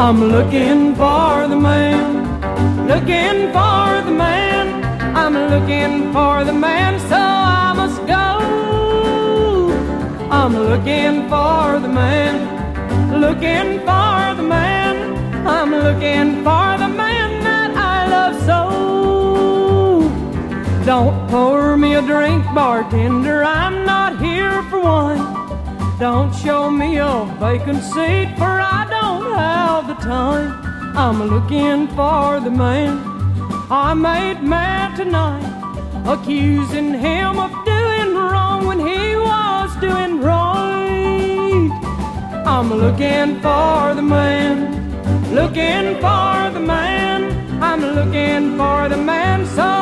I'm looking for the man, looking for the man. I'm looking for the man, so I must go. I'm looking for the man, looking for the man. I'm looking for the man that I love so. Don't pour me a drink, bartender. I'm not here for wine. Don't show me a vacant seat, for I don't have the time. I'm looking for the man I made mad tonight, accusing him of doing wrong when he was doing right. I'm looking for the man, looking for the man. I'm looking for the man, so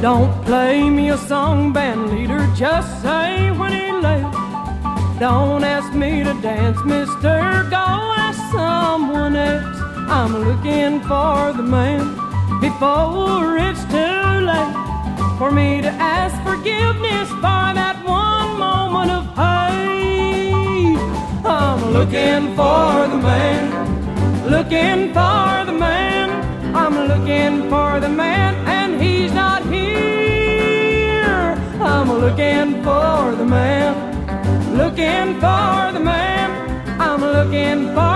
Don't play me a song band leader, just say when he left. Don't ask me to dance, mister, go ask someone else. I'm looking for the man before it's too late for me to ask forgiveness for that one moment of hate. I'm looking for the man, looking for the man. I'm looking for the man, looking for the man, looking for the man. I'm looking for